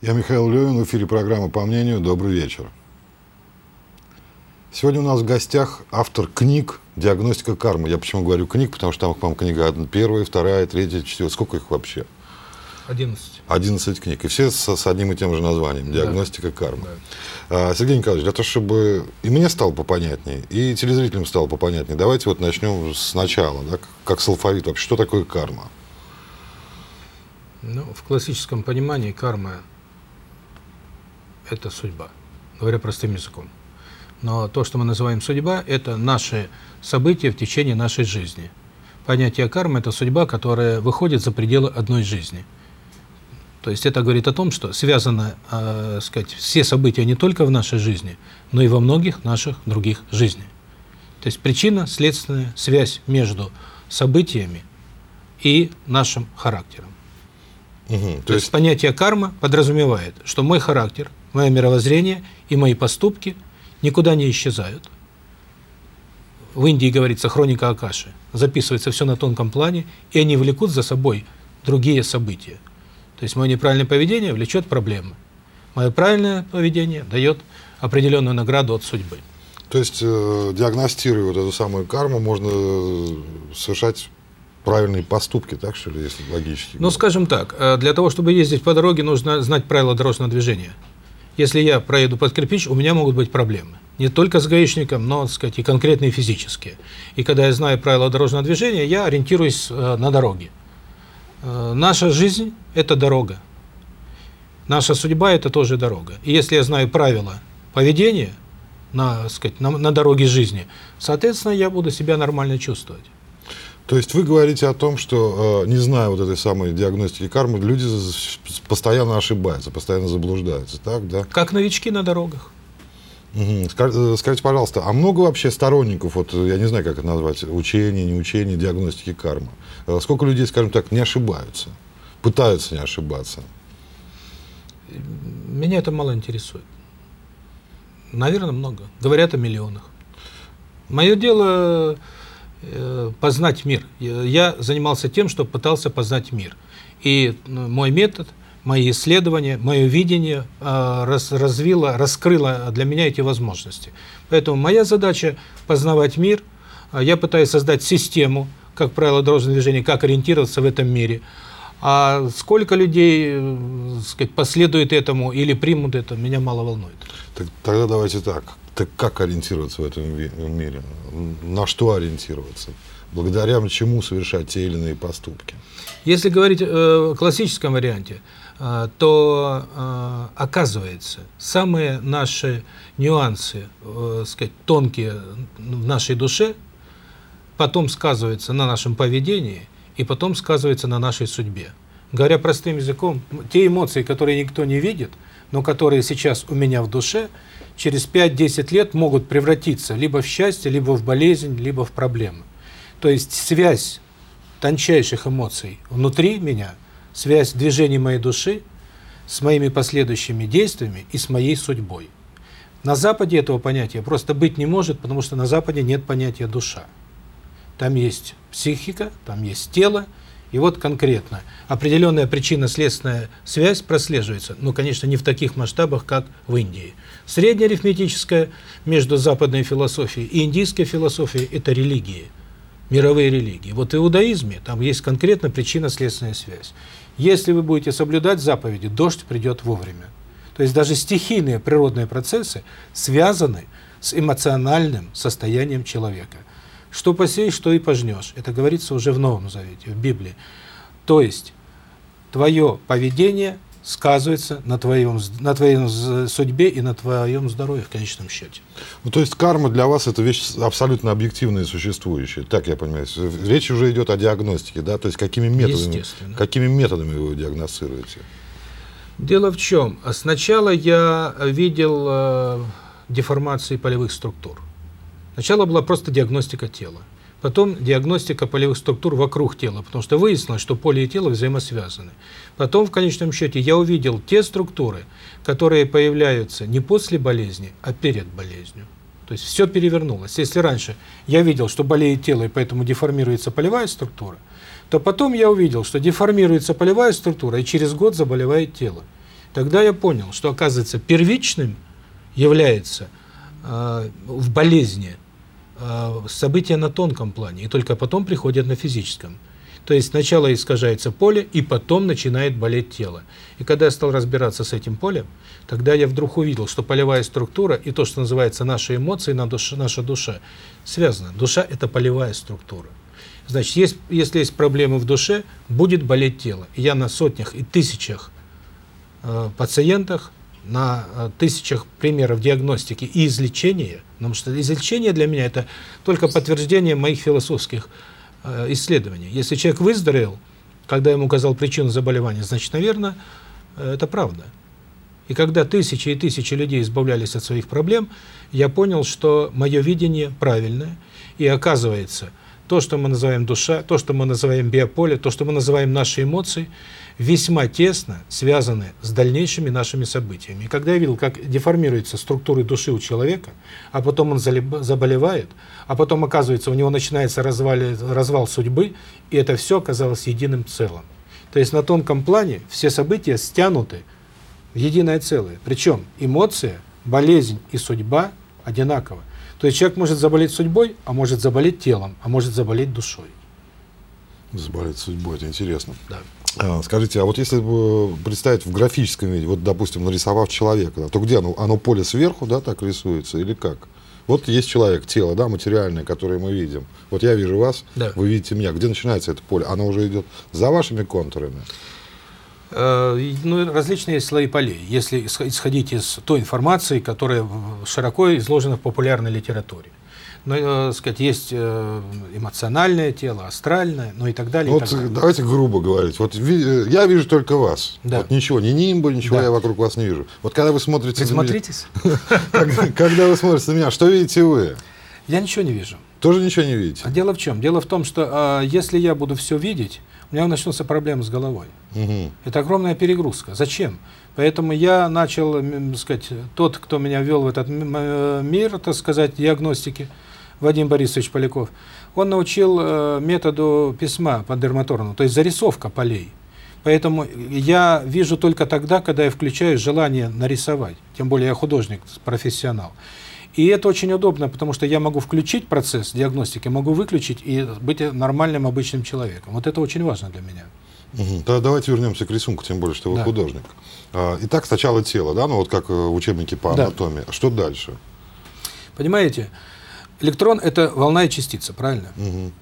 Я Михаил Левин, в эфире программы «По мнению». Добрый вечер. Сегодня у нас в гостях автор книг «Диагностика кармы». Я почему говорю книг, потому что там, по-моему, книга первая, вторая, третья, четвертая. Сколько их вообще? 11. 11 книг. И все с, с одним и тем же названием «Диагностика кармы». А, Сергей Николаевич, для того, чтобы и мне стало попонятнее, и телезрителям стало попонятнее, давайте вот начнем сначала, да, как с алфавита. Вообще, что такое карма? Ну, в классическом понимании карма – это судьба, говоря простым языком. Но то, что мы называем судьба, это наши события в течение нашей жизни. Понятие кармы – это судьба, которая выходит за пределы одной жизни. То есть это говорит о том, что связано, э, сказать, все события не только в нашей жизни, но и во многих наших других жизнях. То есть причина, следственная связь между событиями и нашим характером. Угу, то, то есть, есть понятие карма подразумевает, что мой характер, мое мировоззрение и мои поступки никуда не исчезают. В Индии говорится хроника Акаши. Записывается все на тонком плане, и они влекут за собой другие события. То есть мое неправильное поведение влечет проблемы. Мое правильное поведение дает определенную награду от судьбы. То есть, э, диагностируя вот эту самую карму, можно э, совершать правильные поступки, так что ли, если логически? Ну, скажем так, э, для того, чтобы ездить по дороге, нужно знать правила дорожного движения. Если я проеду под кирпич, у меня могут быть проблемы. Не только с гаишником, но, так сказать, и конкретные физические. И когда я знаю правила дорожного движения, я ориентируюсь э, на дороге. Э, наша жизнь – это дорога. Наша судьба – это тоже дорога. И если я знаю правила поведения на, сказать, на, на дороге жизни, соответственно, я буду себя нормально чувствовать. То есть вы говорите о том, что, э, не зная вот этой самой диагностики кармы, люди постоянно ошибаются, постоянно заблуждаются, так, да? Как новички на дорогах. Угу. Скажите, пожалуйста, а много вообще сторонников, вот я не знаю, как это назвать, учения, не учения, диагностики кармы? Э, сколько людей, скажем так, не ошибаются, пытаются не ошибаться? Меня это мало интересует. Наверное, много. Говорят о миллионах. Мое дело Э, познать мир. Я занимался тем, что пытался познать мир. И ну, мой метод, мои исследования, мое видение э, развило, раскрыло для меня эти возможности. Поэтому моя задача познавать мир. Я пытаюсь создать систему, как правило, дорожного движения, как ориентироваться в этом мире. А сколько людей э, сказать, последует этому или примут это, меня мало волнует. Так, тогда давайте так. Так как ориентироваться в этом мире? На что ориентироваться? Благодаря чему совершать те или иные поступки? Если говорить о классическом варианте, э, то э, оказывается, самые наши нюансы, э, сказать, тонкие в нашей душе, потом сказываются на нашем поведении и потом сказываются на нашей судьбе. Говоря простым языком, те эмоции, которые никто не видит, но которые сейчас у меня в душе – через 5-10 лет могут превратиться либо в счастье, либо в болезнь, либо в проблемы. То есть связь тончайших эмоций внутри меня, связь движений моей души с моими последующими действиями и с моей судьбой. На Западе этого понятия просто быть не может, потому что на Западе нет понятия душа. Там есть психика, там есть тело, и вот конкретно определенная причинно-следственная связь прослеживается, но, конечно, не в таких масштабах, как в Индии. Среднеарифметическая между западной философией и индийской философией – это религии, мировые религии. Вот в иудаизме там есть конкретно причинно-следственная связь. Если вы будете соблюдать заповеди, дождь придет вовремя. То есть даже стихийные природные процессы связаны с эмоциональным состоянием человека. Что посеешь, что и пожнешь. Это говорится уже в Новом Завете, в Библии. То есть твое поведение сказывается на твоем на твоей судьбе и на твоем здоровье в конечном счете. Ну, то есть карма для вас это вещь абсолютно объективная и существующая, так я понимаю. Речь уже идет о диагностике, да, то есть какими методами, какими методами вы диагностируете? Дело в чем? Сначала я видел э, деформации полевых структур. Сначала была просто диагностика тела. Потом диагностика полевых структур вокруг тела, потому что выяснилось, что поле и тело взаимосвязаны. Потом, в конечном счете, я увидел те структуры, которые появляются не после болезни, а перед болезнью. То есть все перевернулось. Если раньше я видел, что болеет тело, и поэтому деформируется полевая структура, то потом я увидел, что деформируется полевая структура, и через год заболевает тело. Тогда я понял, что, оказывается, первичным является э, в болезни события на тонком плане, и только потом приходят на физическом. То есть сначала искажается поле, и потом начинает болеть тело. И когда я стал разбираться с этим полем, тогда я вдруг увидел, что полевая структура и то, что называется наши эмоции, наша душа, связаны. Душа – это полевая структура. Значит, есть, если есть проблемы в душе, будет болеть тело. И я на сотнях и тысячах э, пациентах, на э, тысячах примеров диагностики и излечения, потому что излечение для меня – это только подтверждение моих философских Э, исследований. Если человек выздоровел, когда ему указал причину заболевания, значит, наверное, э, это правда. И когда тысячи и тысячи людей избавлялись от своих проблем, я понял, что мое видение правильное. И оказывается, то, что мы называем душа, то, что мы называем биополе, то, что мы называем наши эмоции, весьма тесно связаны с дальнейшими нашими событиями. И когда я видел, как деформируются структуры души у человека, а потом он заболевает, а потом, оказывается, у него начинается развали, развал судьбы, и это все оказалось единым целым. То есть на тонком плане все события стянуты в единое целое. Причем эмоция, болезнь и судьба одинаковы. То есть человек может заболеть судьбой, а может заболеть телом, а может заболеть душой. Заболеть судьбой, это интересно. Да. А, скажите, а вот если представить в графическом виде, вот, допустим, нарисовав человека, да, то где оно? Оно поле сверху, да, так рисуется, или как? Вот есть человек, тело, да, материальное, которое мы видим. Вот я вижу вас, да. вы видите меня. Где начинается это поле? Оно уже идет за вашими контурами? Э, ну, различные слои полей. Если исходить из той информации, которая широко изложена в популярной литературе ну, э, сказать, есть э, эмоциональное тело, астральное, ну и так далее. Вот так далее. давайте грубо говорить. Вот э, я вижу только вас. Да. Вот ничего, ни нимба, ничего да. я вокруг вас не вижу. Вот когда вы смотрите Присмотритесь. Когда вы смотрите на меня, что видите вы? Я ничего не вижу. Тоже ничего не видите? А дело в чем? Дело в том, что э, если я буду все видеть, у меня начнутся проблемы с головой. Угу. Это огромная перегрузка. Зачем? Поэтому я начал, так сказать, тот, кто меня вел в этот мир, так сказать, диагностики, Вадим Борисович Поляков, он научил э, методу письма по дерматорну, то есть зарисовка полей. Поэтому я вижу только тогда, когда я включаю желание нарисовать. Тем более я художник, профессионал. И это очень удобно, потому что я могу включить процесс диагностики, могу выключить и быть нормальным обычным человеком. Вот это очень важно для меня. Угу. Тогда давайте вернемся к рисунку, тем более, что вы да. художник. А, итак, сначала тело, да, ну вот как э, в учебнике по анатомии. Да. Что дальше? Понимаете, Электрон – это волна и частица, правильно? Угу.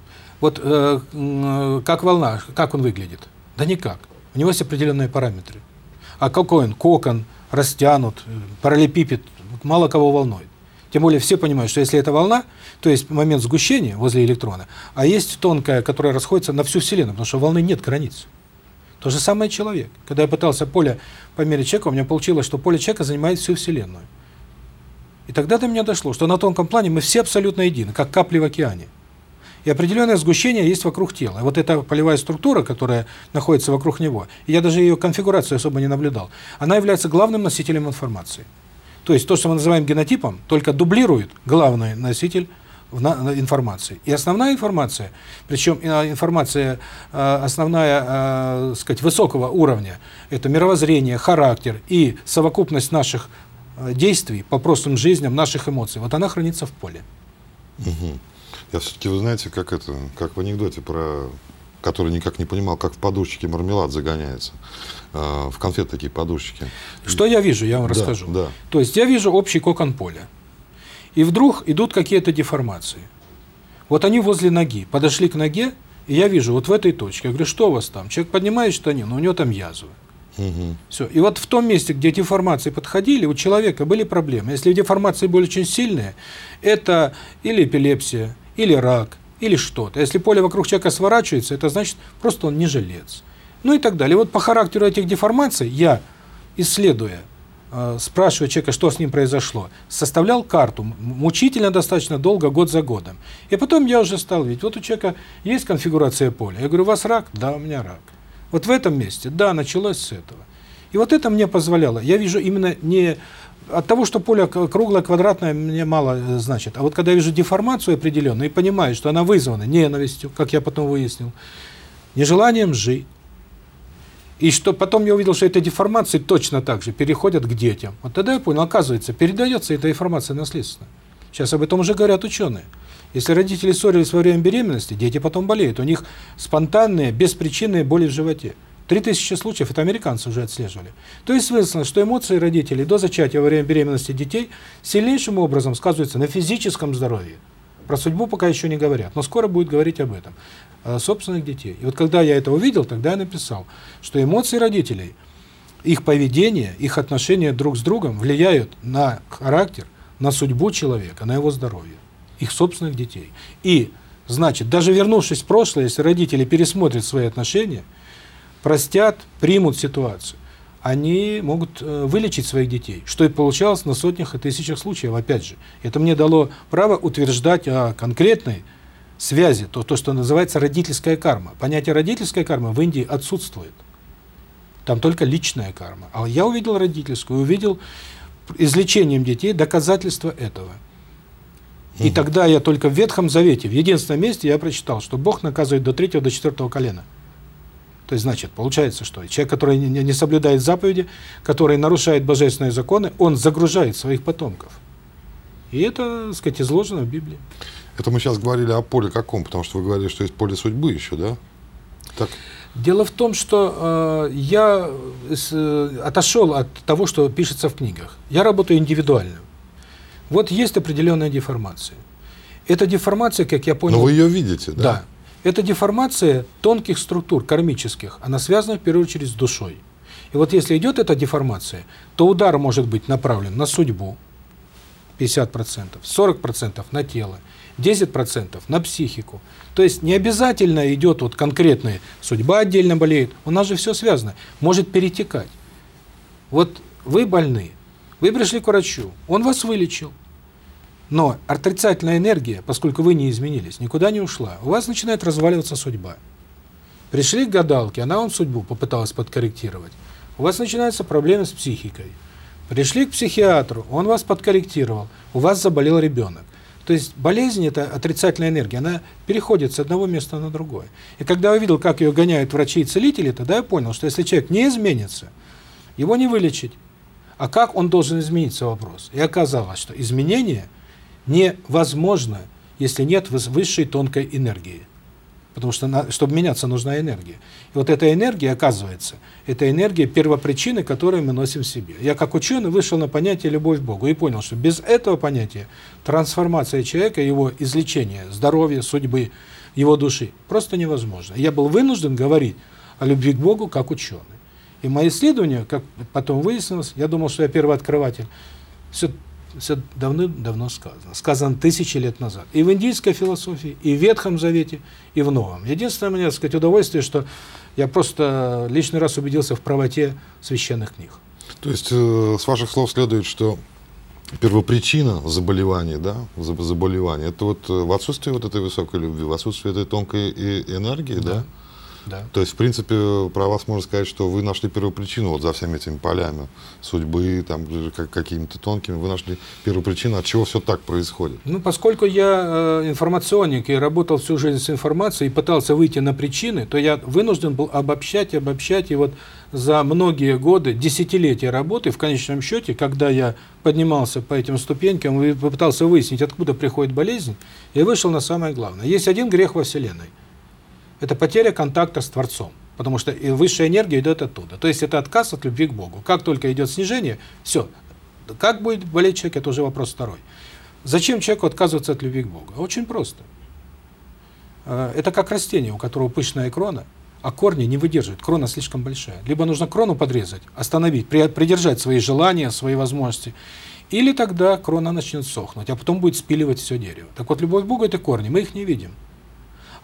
Вот э, как волна, как он выглядит? Да никак. У него есть определенные параметры. А какой он? Кокон, растянут, параллелепипед, мало кого волнует. Тем более все понимают, что если это волна, то есть момент сгущения возле электрона, а есть тонкая, которая расходится на всю Вселенную, потому что волны нет границ. То же самое человек. Когда я пытался поле померить человека, у меня получилось, что поле человека занимает всю Вселенную. И тогда до меня дошло, что на тонком плане мы все абсолютно едины, как капли в океане. И определенное сгущение есть вокруг тела. И вот эта полевая структура, которая находится вокруг него, и я даже ее конфигурацию особо не наблюдал, она является главным носителем информации. То есть то, что мы называем генотипом, только дублирует главный носитель информации. И основная информация, причем э, информация э, основная, э, сказать, высокого уровня, это мировоззрение, характер и совокупность наших действий по прошлым жизням, наших эмоций, вот она хранится в поле. Угу. Я все-таки, вы знаете, как это, как в анекдоте про который никак не понимал, как в подушечке мармелад загоняется. Э, в конфет такие подушечки. Что я вижу, я вам да, расскажу. Да. То есть я вижу общий кокон поля. И вдруг идут какие-то деформации. Вот они возле ноги. Подошли к ноге, и я вижу, вот в этой точке. Я говорю, что у вас там? Человек поднимает штанину, но у него там язва. Угу. Все. И вот в том месте, где деформации подходили, у человека были проблемы. Если деформации были очень сильные, это или эпилепсия, или рак, или что-то. Если поле вокруг человека сворачивается, это значит, просто он не жилец. Ну и так далее. Вот по характеру этих деформаций я, исследуя, э, спрашивая человека, что с ним произошло, составлял карту, мучительно достаточно долго, год за годом. И потом я уже стал видеть, вот у человека есть конфигурация поля. Я говорю, у вас рак? Да, у меня рак. Вот в этом месте, да, началось с этого. И вот это мне позволяло. Я вижу именно не от того, что поле круглое, квадратное, мне мало э, значит. А вот когда я вижу деформацию определенную и понимаю, что она вызвана ненавистью, как я потом выяснил, нежеланием жить, И что потом я увидел, что эта деформация точно так же переходят к детям. Вот тогда я понял, оказывается, передается эта информация наследственно. Сейчас об этом уже говорят ученые. Если родители ссорились во время беременности, дети потом болеют. У них спонтанные, беспричинные боли в животе. 3000 случаев, это американцы уже отслеживали. То есть выяснилось, что эмоции родителей до зачатия во время беременности детей сильнейшим образом сказываются на физическом здоровье. Про судьбу пока еще не говорят, но скоро будет говорить об этом. Собственных детей. И вот когда я это увидел, тогда я написал, что эмоции родителей, их поведение, их отношения друг с другом влияют на характер, на судьбу человека, на его здоровье, их собственных детей. И, значит, даже вернувшись в прошлое, если родители пересмотрят свои отношения, простят, примут ситуацию, они могут э, вылечить своих детей, что и получалось на сотнях и тысячах случаев, опять же. Это мне дало право утверждать о конкретной связи, то, то, что называется родительская карма. Понятие родительской кармы в Индии отсутствует. Там только личная карма. А я увидел родительскую, увидел излечением детей доказательства этого. И тогда я только в Ветхом Завете, в единственном месте я прочитал, что Бог наказывает до третьего, до четвертого колена. То есть, значит, получается, что человек, который не, не соблюдает заповеди, который нарушает божественные законы, он загружает своих потомков. И это, так сказать, изложено в Библии. Это мы сейчас говорили о поле каком, потому что вы говорили, что есть поле судьбы еще, да? Так. Дело в том, что э, я с, э, отошел от того, что пишется в книгах. Я работаю индивидуально. Вот есть определенная деформация. Эта деформация, как я понял... Но вы ее видите, да? Да. Это деформация тонких структур, кармических. Она связана в первую очередь с душой. И вот если идет эта деформация, то удар может быть направлен на судьбу, 50%, 40% на тело, 10% на психику. То есть не обязательно идет вот конкретная судьба отдельно болеет, у нас же все связано, может перетекать. Вот вы больны, вы пришли к врачу, он вас вылечил, но отрицательная энергия, поскольку вы не изменились, никуда не ушла, у вас начинает разваливаться судьба. Пришли к гадалке, она вам судьбу попыталась подкорректировать, у вас начинаются проблемы с психикой. Пришли к психиатру, он вас подкорректировал, у вас заболел ребенок. То есть болезнь – это отрицательная энергия, она переходит с одного места на другое. И когда я увидел, как ее гоняют врачи и целители, тогда я понял, что если человек не изменится, его не вылечить. А как он должен измениться, вопрос. И оказалось, что изменение невозможно, если нет высшей тонкой энергии. Потому что, чтобы меняться, нужна энергия. И вот эта энергия, оказывается, это энергия первопричины, которую мы носим в себе. Я как ученый вышел на понятие «любовь к Богу» и понял, что без этого понятия трансформация человека, его излечение, здоровья, судьбы, его души просто невозможно. Я был вынужден говорить о любви к Богу как ученый. И мои исследования, как потом выяснилось, я думал, что я первооткрыватель, все все давно-давно сказано. Сказано тысячи лет назад. И в индийской философии, и в Ветхом Завете, и в Новом. Единственное, мне, так сказать, удовольствие, что я просто лишний раз убедился в правоте священных книг. То есть, э, с ваших слов следует, что первопричина заболевания, да, заболевания, это вот э, в отсутствии вот этой высокой любви, в отсутствии этой тонкой энергии, да? да? Да. То есть, в принципе, про вас можно сказать, что вы нашли первопричину вот за всеми этими полями судьбы, там, как, какими-то тонкими, вы нашли первопричину, от чего все так происходит. Ну, поскольку я э, информационник и работал всю жизнь с информацией и пытался выйти на причины, то я вынужден был обобщать, обобщать, и вот за многие годы, десятилетия работы, в конечном счете, когда я поднимался по этим ступенькам и попытался выяснить, откуда приходит болезнь, я вышел на самое главное. Есть один грех во Вселенной – это потеря контакта с Творцом. Потому что и высшая энергия идет оттуда. То есть это отказ от любви к Богу. Как только идет снижение, все. Как будет болеть человек, это уже вопрос второй. Зачем человеку отказываться от любви к Богу? Очень просто. Э, это как растение, у которого пышная крона, а корни не выдерживают, крона слишком большая. Либо нужно крону подрезать, остановить, придержать свои желания, свои возможности, или тогда крона начнет сохнуть, а потом будет спиливать все дерево. Так вот, любовь к Богу – это корни, мы их не видим.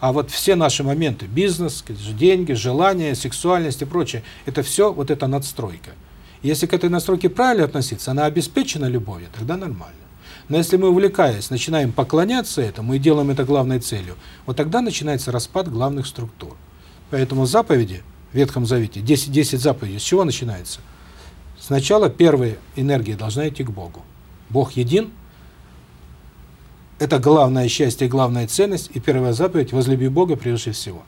А вот все наши моменты, бизнес, деньги, желания, сексуальность и прочее, это все вот эта надстройка. Если к этой настройке правильно относиться, она обеспечена любовью, тогда нормально. Но если мы, увлекаясь, начинаем поклоняться этому и делаем это главной целью, вот тогда начинается распад главных структур. Поэтому заповеди в Ветхом Завете, 10, 10 заповедей, с чего начинается? Сначала первая энергия должна идти к Богу. Бог един, это главное счастье, главная ценность, и первая заповедь – возлюби Бога превыше всего.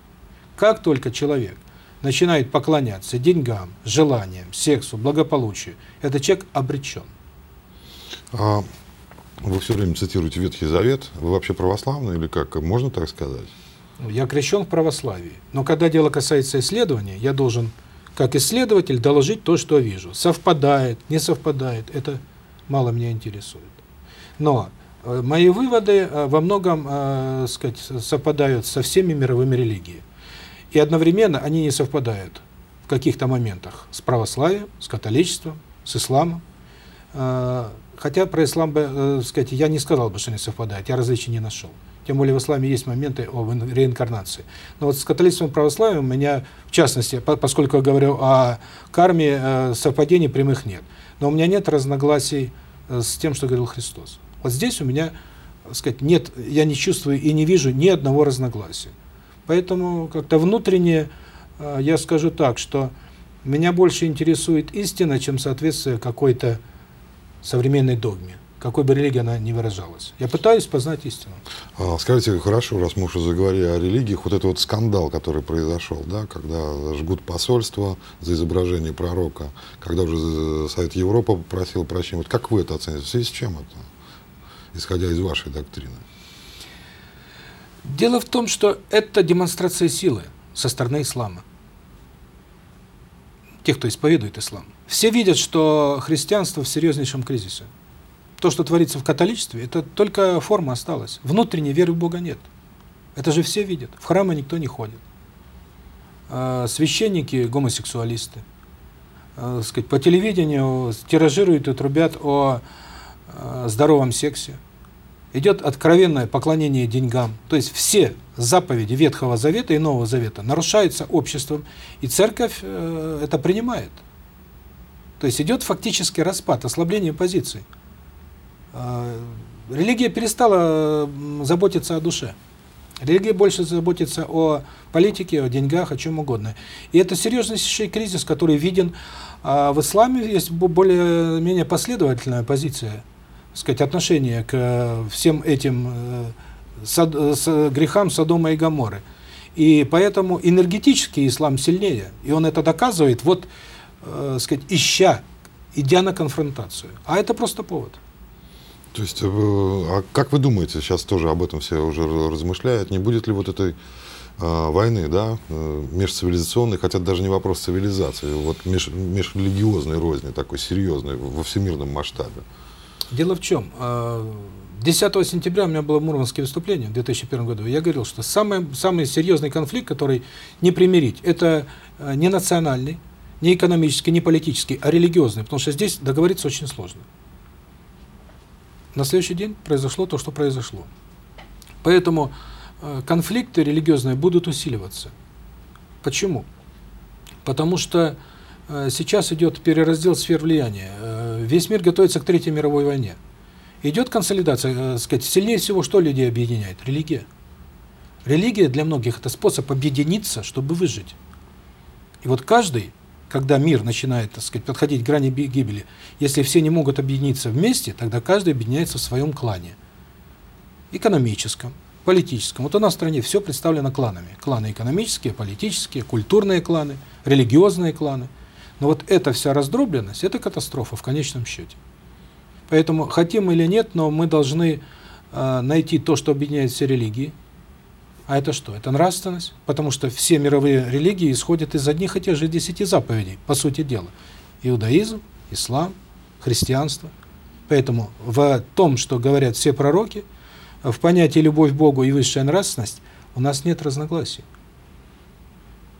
Как только человек начинает поклоняться деньгам, желаниям, сексу, благополучию, этот человек обречен. А вы все время цитируете Ветхий Завет. Вы вообще православный или как? Можно так сказать? Я крещен в православии. Но когда дело касается исследования, я должен, как исследователь, доложить то, что вижу. Совпадает, не совпадает, это мало меня интересует. Но мои выводы э, во многом э, сказать, совпадают со всеми мировыми религиями. И одновременно они не совпадают в каких-то моментах с православием, с католичеством, с исламом. Э, хотя про ислам бы, э, сказать, я не сказал бы, что они совпадают, я различий не нашел. Тем более в исламе есть моменты об реинкарнации. Но вот с католичеством и православием у меня, в частности, по поскольку я говорю о карме, э, совпадений прямых нет. Но у меня нет разногласий э, с тем, что говорил Христос. Вот здесь у меня, так сказать, нет, я не чувствую и не вижу ни одного разногласия. Поэтому как-то внутренне э, я скажу так, что меня больше интересует истина, чем соответствие какой-то современной догме, какой бы религии она ни выражалась. Я пытаюсь познать истину. А, скажите, хорошо, раз мы уже заговорили о религиях, вот этот вот скандал, который произошел, да, когда жгут посольство за изображение пророка, когда уже Совет Европы попросил прощения, вот как вы это оцените? В связи с чем это? Исходя из вашей доктрины? Дело в том, что это демонстрация силы со стороны ислама. Тех, кто исповедует ислам. Все видят, что христианство в серьезнейшем кризисе. То, что творится в католичестве, это только форма осталась. Внутренней веры в Бога нет. Это же все видят. В храмы никто не ходит. А, священники – гомосексуалисты. А, сказать, по телевидению тиражируют и трубят о а, здоровом сексе идет откровенное поклонение деньгам. То есть все заповеди Ветхого Завета и Нового Завета нарушаются обществом, и церковь э, это принимает. То есть идет фактически распад, ослабление позиций. Э, религия перестала заботиться о душе. Религия больше заботится о политике, о деньгах, о чем угодно. И это серьезнейший кризис, который виден. А в исламе есть более-менее последовательная позиция сказать, отношение к э, всем этим э, сад, э, с, грехам Содома и Гоморры. И поэтому энергетический ислам сильнее. И он это доказывает, вот, э, сказать, ища, идя на конфронтацию. А это просто повод. То есть, а как вы думаете, сейчас тоже об этом все уже размышляют, не будет ли вот этой э, войны, да, межцивилизационной, хотя даже не вопрос цивилизации, вот меж, межрелигиозной розни, такой серьезной, во всемирном масштабе? Дело в чем? 10 а, сентября у меня было мурманское выступление в 2001 году. Я говорил, что самый, самый серьезный конфликт, который не примирить, это а, не национальный, не экономический, не политический, а религиозный, потому что здесь договориться очень сложно. На следующий день произошло то, что произошло. Поэтому а, конфликты религиозные будут усиливаться. Почему? Потому что Э, сейчас идет перераздел сфер влияния. Весь мир готовится к Третьей мировой войне. Идет консолидация, э, сказать, сильнее всего что людей объединяет? Религия. Религия для многих это способ объединиться, чтобы выжить. И вот каждый, когда мир начинает, так сказать, подходить к грани гибели, если все не могут объединиться вместе, тогда каждый объединяется в своем клане. Экономическом, политическом. Вот у нас в стране все представлено кланами. Кланы экономические, политические, культурные кланы, религиозные кланы – но вот эта вся раздробленность – это катастрофа в конечном счете. Поэтому, хотим или нет, но мы должны э, найти то, что объединяет все религии. А это что? Это нравственность. Потому что все мировые религии исходят из одних и тех же десяти заповедей, по сути дела. Иудаизм, ислам, христианство. Поэтому в том, что говорят все пророки, в понятии любовь к Богу и высшая нравственность, у нас нет разногласий.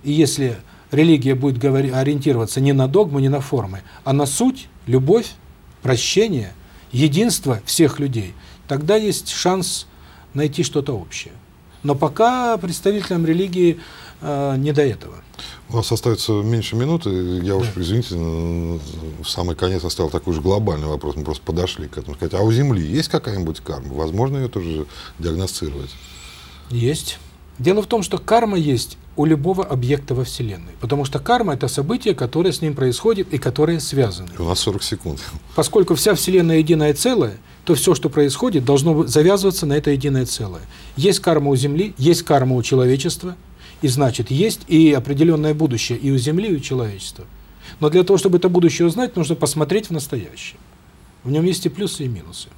И если религия будет говорить, ориентироваться не на догмы, не на формы, а на суть, любовь, прощение, единство всех людей, тогда есть шанс найти что-то общее. Но пока представителям религии э, не до этого. У нас остается меньше минуты. Я да. уж, извините, в самый конец оставил такой же глобальный вопрос. Мы просто подошли к этому. Сказать, а у Земли есть какая-нибудь карма? Возможно ее тоже диагностировать? Есть. Дело в том, что карма есть у любого объекта во Вселенной. Потому что карма – это событие, которое с ним происходит и которое связано. У нас 40 секунд. Поскольку вся Вселенная единое целое, то все, что происходит, должно завязываться на это единое целое. Есть карма у Земли, есть карма у человечества, И значит, есть и определенное будущее и у Земли, и у человечества. Но для того, чтобы это будущее узнать, нужно посмотреть в настоящее. В нем есть и плюсы, и минусы.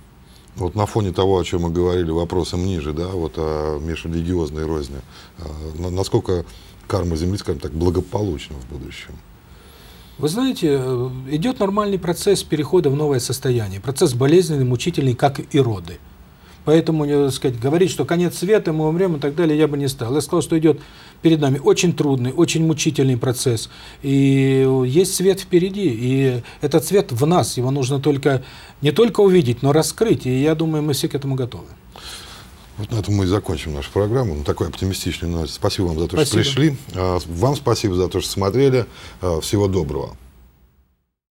Вот на фоне того, о чем мы говорили вопросом ниже, да, вот о межрелигиозной розни, а, на- насколько карма Земли, скажем так, благополучна в будущем? Вы знаете, э, идет нормальный процесс перехода в новое состояние. Процесс болезненный, мучительный, как и роды. Поэтому, э, так сказать, говорить, что конец света, мы умрем и так далее, я бы не стал. Я сказал, что идет перед нами очень трудный, очень мучительный процесс. И есть свет впереди. И этот свет в нас. Его нужно только не только увидеть, но раскрыть. И я думаю, мы все к этому готовы. Вот на этом мы и закончим нашу программу. На такой оптимистичной ноте. Спасибо вам за то, Спасибо. что пришли. А, Вам спасибо за то, что смотрели. А, Всего доброго.